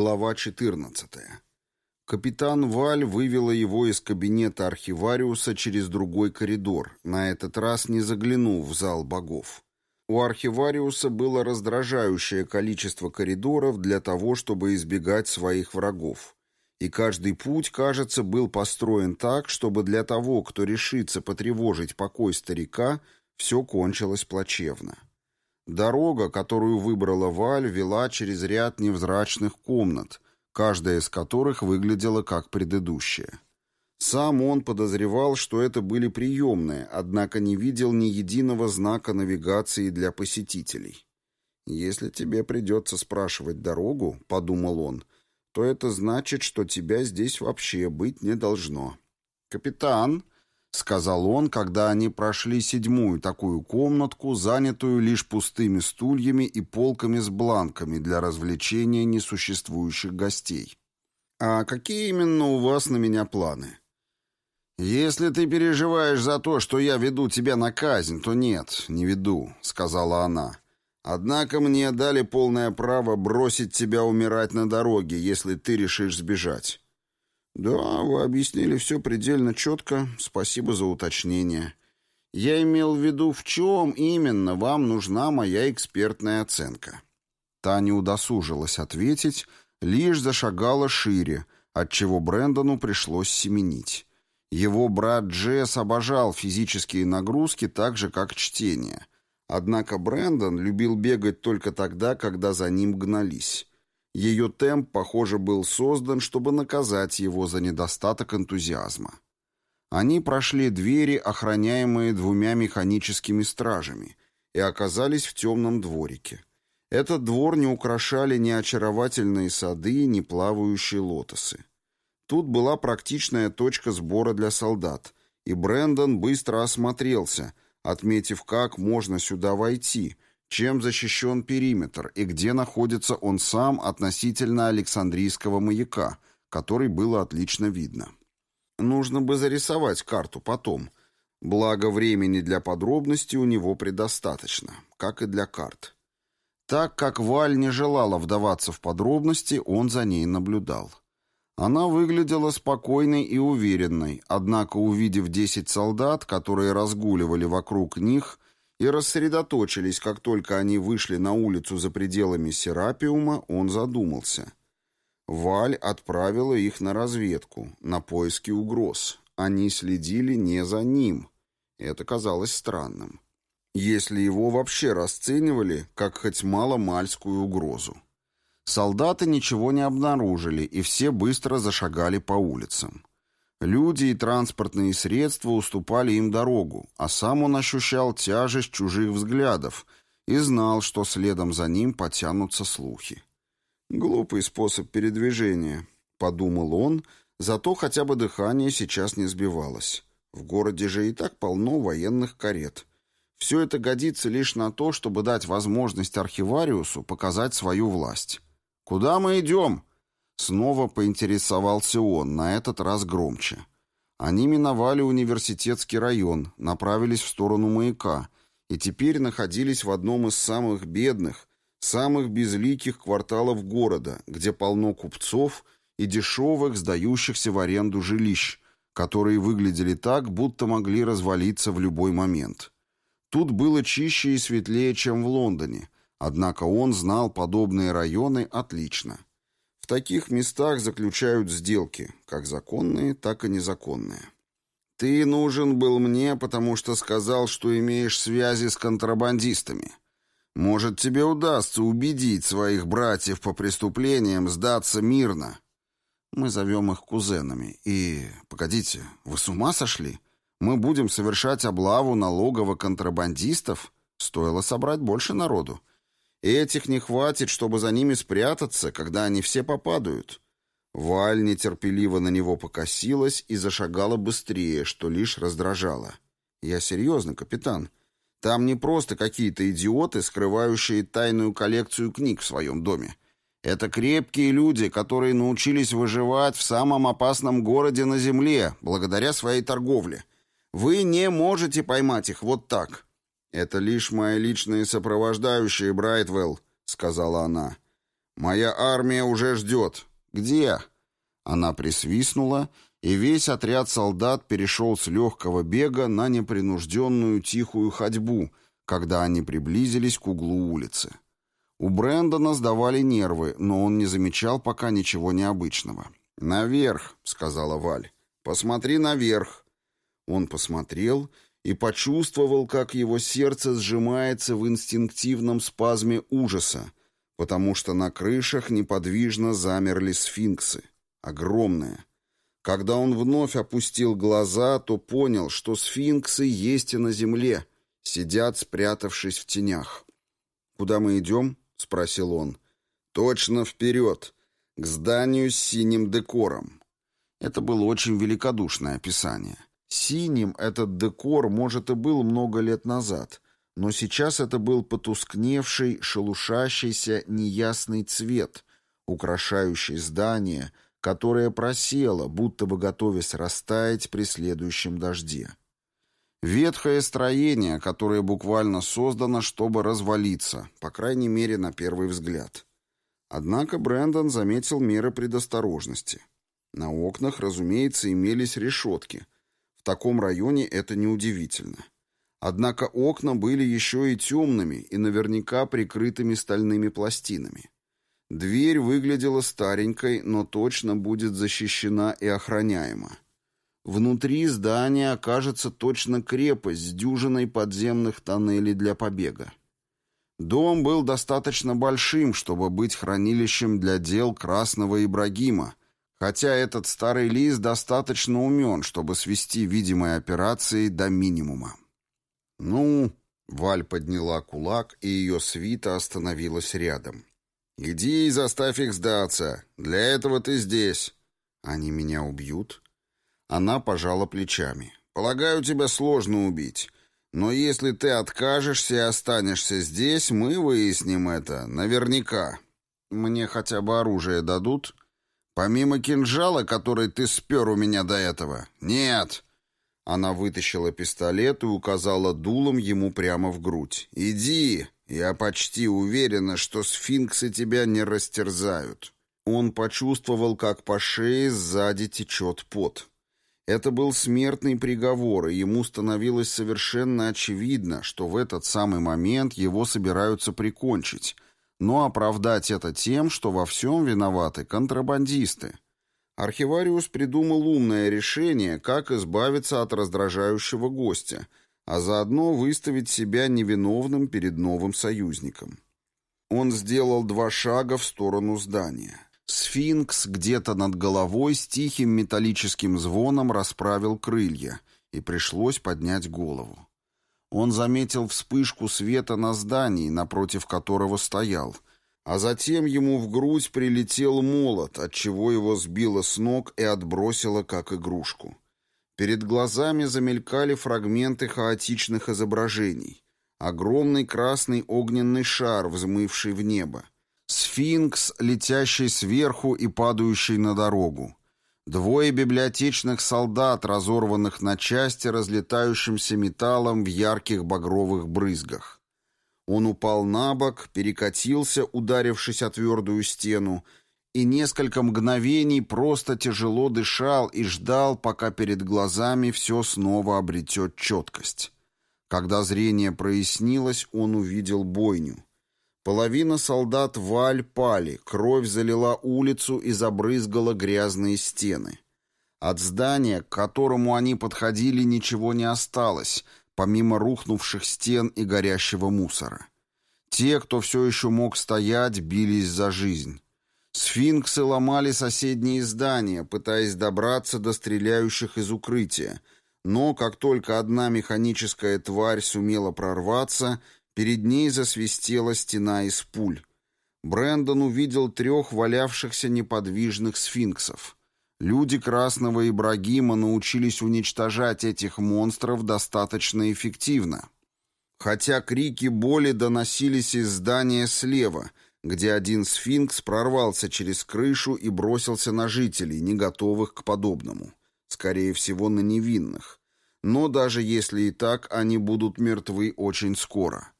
Глава 14. Капитан Валь вывела его из кабинета архивариуса через другой коридор, на этот раз не заглянув в зал богов. У архивариуса было раздражающее количество коридоров для того, чтобы избегать своих врагов. И каждый путь, кажется, был построен так, чтобы для того, кто решится потревожить покой старика, все кончилось плачевно. Дорога, которую выбрала Валь, вела через ряд невзрачных комнат, каждая из которых выглядела как предыдущая. Сам он подозревал, что это были приемные, однако не видел ни единого знака навигации для посетителей. «Если тебе придется спрашивать дорогу», — подумал он, — «то это значит, что тебя здесь вообще быть не должно». «Капитан», — сказал он, когда они прошли седьмую такую комнатку, занятую лишь пустыми стульями и полками с бланками для развлечения несуществующих гостей. «А какие именно у вас на меня планы?» «Если ты переживаешь за то, что я веду тебя на казнь, то нет, не веду», — сказала она. «Однако мне дали полное право бросить тебя умирать на дороге, если ты решишь сбежать». «Да, вы объяснили все предельно четко. Спасибо за уточнение. Я имел в виду, в чем именно вам нужна моя экспертная оценка». Та не удосужилась ответить, лишь зашагала шире, отчего Брэндону пришлось семенить. Его брат Джесс обожал физические нагрузки так же, как чтение. Однако Брэндон любил бегать только тогда, когда за ним гнались. Ее темп, похоже, был создан, чтобы наказать его за недостаток энтузиазма. Они прошли двери, охраняемые двумя механическими стражами, и оказались в темном дворике. Этот двор не украшали ни очаровательные сады, ни плавающие лотосы. Тут была практичная точка сбора для солдат, и Брендон быстро осмотрелся, отметив, как можно сюда войти – чем защищен периметр и где находится он сам относительно Александрийского маяка, который было отлично видно. Нужно бы зарисовать карту потом. Благо времени для подробностей у него предостаточно, как и для карт. Так как Валь не желала вдаваться в подробности, он за ней наблюдал. Она выглядела спокойной и уверенной, однако, увидев десять солдат, которые разгуливали вокруг них, и рассредоточились, как только они вышли на улицу за пределами Серапиума, он задумался. Валь отправила их на разведку, на поиски угроз. Они следили не за ним. Это казалось странным. Если его вообще расценивали как хоть мало-мальскую угрозу. Солдаты ничего не обнаружили, и все быстро зашагали по улицам. Люди и транспортные средства уступали им дорогу, а сам он ощущал тяжесть чужих взглядов и знал, что следом за ним потянутся слухи. «Глупый способ передвижения», — подумал он, зато хотя бы дыхание сейчас не сбивалось. В городе же и так полно военных карет. Все это годится лишь на то, чтобы дать возможность архивариусу показать свою власть. «Куда мы идем?» Снова поинтересовался он, на этот раз громче. Они миновали университетский район, направились в сторону маяка и теперь находились в одном из самых бедных, самых безликих кварталов города, где полно купцов и дешевых, сдающихся в аренду жилищ, которые выглядели так, будто могли развалиться в любой момент. Тут было чище и светлее, чем в Лондоне, однако он знал подобные районы отлично таких местах заключают сделки, как законные, так и незаконные. Ты нужен был мне, потому что сказал, что имеешь связи с контрабандистами. Может, тебе удастся убедить своих братьев по преступлениям сдаться мирно. Мы зовем их кузенами. И, погодите, вы с ума сошли? Мы будем совершать облаву налогово контрабандистов? Стоило собрать больше народу. Этих не хватит, чтобы за ними спрятаться, когда они все попадают. Валь нетерпеливо на него покосилась и зашагала быстрее, что лишь раздражало. «Я серьезно, капитан. Там не просто какие-то идиоты, скрывающие тайную коллекцию книг в своем доме. Это крепкие люди, которые научились выживать в самом опасном городе на Земле, благодаря своей торговле. Вы не можете поймать их вот так». «Это лишь мои личные сопровождающие, Брайтвелл», — сказала она. «Моя армия уже ждет». «Где?» Она присвистнула, и весь отряд солдат перешел с легкого бега на непринужденную тихую ходьбу, когда они приблизились к углу улицы. У Брэндона сдавали нервы, но он не замечал пока ничего необычного. «Наверх», — сказала Валь. «Посмотри наверх». Он посмотрел и почувствовал, как его сердце сжимается в инстинктивном спазме ужаса, потому что на крышах неподвижно замерли сфинксы. Огромные. Когда он вновь опустил глаза, то понял, что сфинксы есть и на земле, сидят, спрятавшись в тенях. «Куда мы идем?» — спросил он. «Точно вперед, к зданию с синим декором». Это было очень великодушное описание. Синим этот декор, может, и был много лет назад, но сейчас это был потускневший, шелушащийся, неясный цвет, украшающий здание, которое просело, будто бы готовясь растаять при следующем дожде. Ветхое строение, которое буквально создано, чтобы развалиться, по крайней мере, на первый взгляд. Однако Брэндон заметил меры предосторожности. На окнах, разумеется, имелись решетки — таком районе это неудивительно. Однако окна были еще и темными и наверняка прикрытыми стальными пластинами. Дверь выглядела старенькой, но точно будет защищена и охраняема. Внутри здания окажется точно крепость с дюжиной подземных тоннелей для побега. Дом был достаточно большим, чтобы быть хранилищем для дел Красного Ибрагима, Хотя этот старый лис достаточно умен, чтобы свести видимые операции до минимума. «Ну...» — Валь подняла кулак, и ее свита остановилась рядом. «Иди и заставь их сдаться. Для этого ты здесь. Они меня убьют?» Она пожала плечами. «Полагаю, тебя сложно убить. Но если ты откажешься и останешься здесь, мы выясним это. Наверняка. Мне хотя бы оружие дадут?» Помимо кинжала, который ты спер у меня до этого? Нет. Она вытащила пистолет и указала дулом ему прямо в грудь. Иди, я почти уверена, что сфинксы тебя не растерзают. Он почувствовал, как по шее сзади течет пот. Это был смертный приговор, и ему становилось совершенно очевидно, что в этот самый момент его собираются прикончить — но оправдать это тем, что во всем виноваты контрабандисты. Архивариус придумал умное решение, как избавиться от раздражающего гостя, а заодно выставить себя невиновным перед новым союзником. Он сделал два шага в сторону здания. Сфинкс где-то над головой с тихим металлическим звоном расправил крылья, и пришлось поднять голову. Он заметил вспышку света на здании, напротив которого стоял, а затем ему в грудь прилетел молот, отчего его сбило с ног и отбросило как игрушку. Перед глазами замелькали фрагменты хаотичных изображений. Огромный красный огненный шар, взмывший в небо. Сфинкс, летящий сверху и падающий на дорогу. Двое библиотечных солдат, разорванных на части разлетающимся металлом в ярких багровых брызгах. Он упал на бок, перекатился, ударившись о твердую стену, и несколько мгновений просто тяжело дышал и ждал, пока перед глазами все снова обретет четкость. Когда зрение прояснилось, он увидел бойню. Половина солдат Валь пали, кровь залила улицу и забрызгала грязные стены. От здания, к которому они подходили, ничего не осталось, помимо рухнувших стен и горящего мусора. Те, кто все еще мог стоять, бились за жизнь. Сфинксы ломали соседние здания, пытаясь добраться до стреляющих из укрытия, но как только одна механическая тварь сумела прорваться — Перед ней засвистела стена из пуль. Брендон увидел трех валявшихся неподвижных сфинксов. Люди Красного Ибрагима научились уничтожать этих монстров достаточно эффективно. Хотя крики боли доносились из здания слева, где один сфинкс прорвался через крышу и бросился на жителей, не готовых к подобному. Скорее всего, на невинных. Но даже если и так, они будут мертвы очень скоро.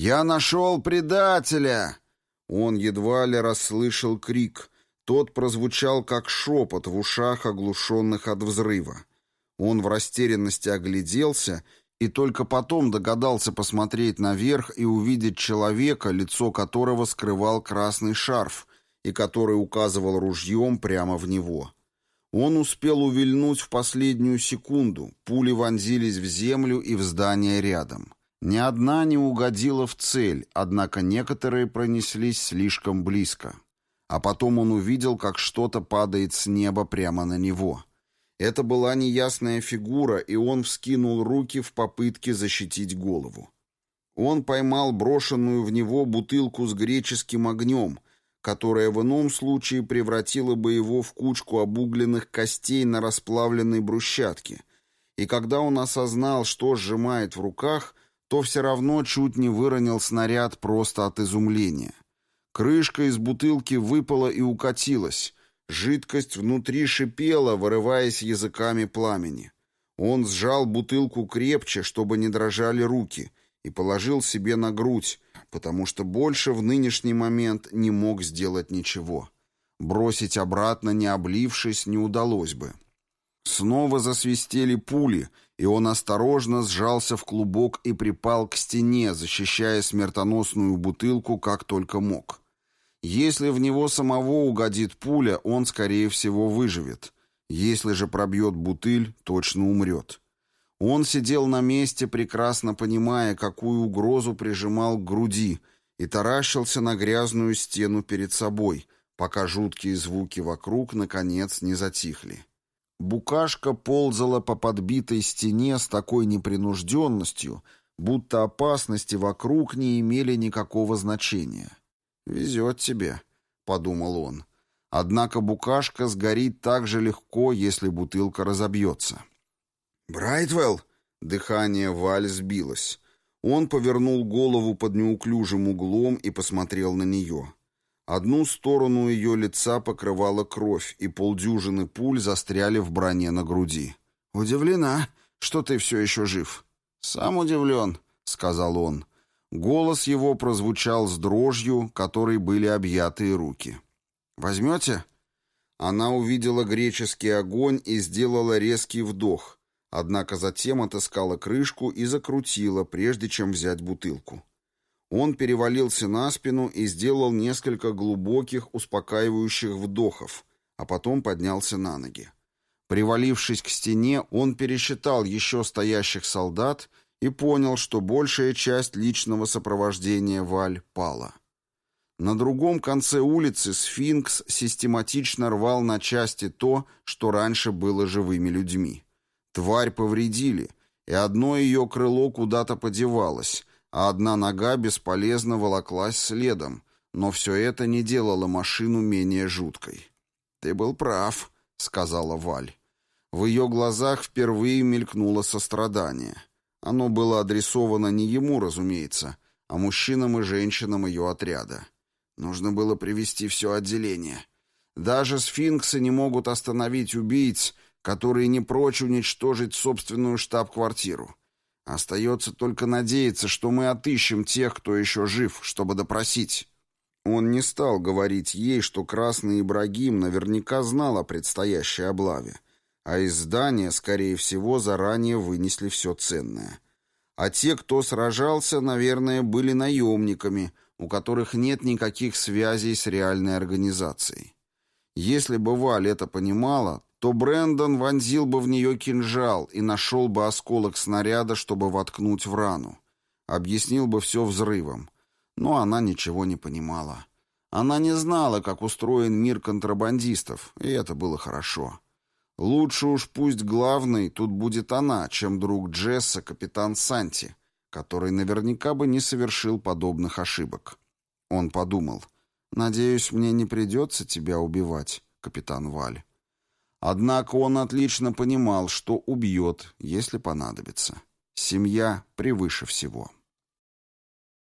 «Я нашел предателя!» Он едва ли расслышал крик. Тот прозвучал, как шепот в ушах, оглушенных от взрыва. Он в растерянности огляделся и только потом догадался посмотреть наверх и увидеть человека, лицо которого скрывал красный шарф, и который указывал ружьем прямо в него. Он успел увильнуть в последнюю секунду, пули вонзились в землю и в здание рядом. Ни одна не угодила в цель, однако некоторые пронеслись слишком близко. А потом он увидел, как что-то падает с неба прямо на него. Это была неясная фигура, и он вскинул руки в попытке защитить голову. Он поймал брошенную в него бутылку с греческим огнем, которая в ином случае превратила бы его в кучку обугленных костей на расплавленной брусчатке. И когда он осознал, что сжимает в руках, то все равно чуть не выронил снаряд просто от изумления. Крышка из бутылки выпала и укатилась. Жидкость внутри шипела, вырываясь языками пламени. Он сжал бутылку крепче, чтобы не дрожали руки, и положил себе на грудь, потому что больше в нынешний момент не мог сделать ничего. Бросить обратно, не облившись, не удалось бы. Снова засвистели пули, и он осторожно сжался в клубок и припал к стене, защищая смертоносную бутылку как только мог. Если в него самого угодит пуля, он, скорее всего, выживет. Если же пробьет бутыль, точно умрет. Он сидел на месте, прекрасно понимая, какую угрозу прижимал к груди, и таращился на грязную стену перед собой, пока жуткие звуки вокруг, наконец, не затихли. Букашка ползала по подбитой стене с такой непринужденностью, будто опасности вокруг не имели никакого значения. «Везет тебе», — подумал он. Однако букашка сгорит так же легко, если бутылка разобьется. «Брайтвелл!» Дыхание Валь сбилось. Он повернул голову под неуклюжим углом и посмотрел на нее. Одну сторону ее лица покрывала кровь, и полдюжины пуль застряли в броне на груди. «Удивлена, что ты все еще жив». «Сам удивлен», — сказал он. Голос его прозвучал с дрожью, которой были объятые руки. «Возьмете?» Она увидела греческий огонь и сделала резкий вдох, Однако затем отыскала крышку и закрутила, прежде чем взять бутылку. Он перевалился на спину и сделал несколько глубоких, успокаивающих вдохов, а потом поднялся на ноги. Привалившись к стене, он пересчитал еще стоящих солдат и понял, что большая часть личного сопровождения Валь пала. На другом конце улицы сфинкс систематично рвал на части то, что раньше было живыми людьми. Тварь повредили, и одно ее крыло куда-то подевалось, а одна нога бесполезно волоклась следом, но все это не делало машину менее жуткой. «Ты был прав», — сказала Валь. В ее глазах впервые мелькнуло сострадание. Оно было адресовано не ему, разумеется, а мужчинам и женщинам ее отряда. Нужно было привести все отделение. Даже сфинксы не могут остановить убийц, которые не прочь уничтожить собственную штаб-квартиру. Остается только надеяться, что мы отыщем тех, кто еще жив, чтобы допросить. Он не стал говорить ей, что Красный Ибрагим наверняка знал о предстоящей облаве, а из здания, скорее всего, заранее вынесли все ценное. А те, кто сражался, наверное, были наемниками, у которых нет никаких связей с реальной организацией. Если бы Валь это понимала, то Брэндон вонзил бы в нее кинжал и нашел бы осколок снаряда, чтобы воткнуть в рану. Объяснил бы все взрывом. Но она ничего не понимала. Она не знала, как устроен мир контрабандистов, и это было хорошо. Лучше уж пусть главный тут будет она, чем друг Джесса, капитан Санти, который наверняка бы не совершил подобных ошибок. Он подумал, «Надеюсь, мне не придется тебя убивать, капитан Валь». Однако он отлично понимал, что убьет, если понадобится. Семья превыше всего.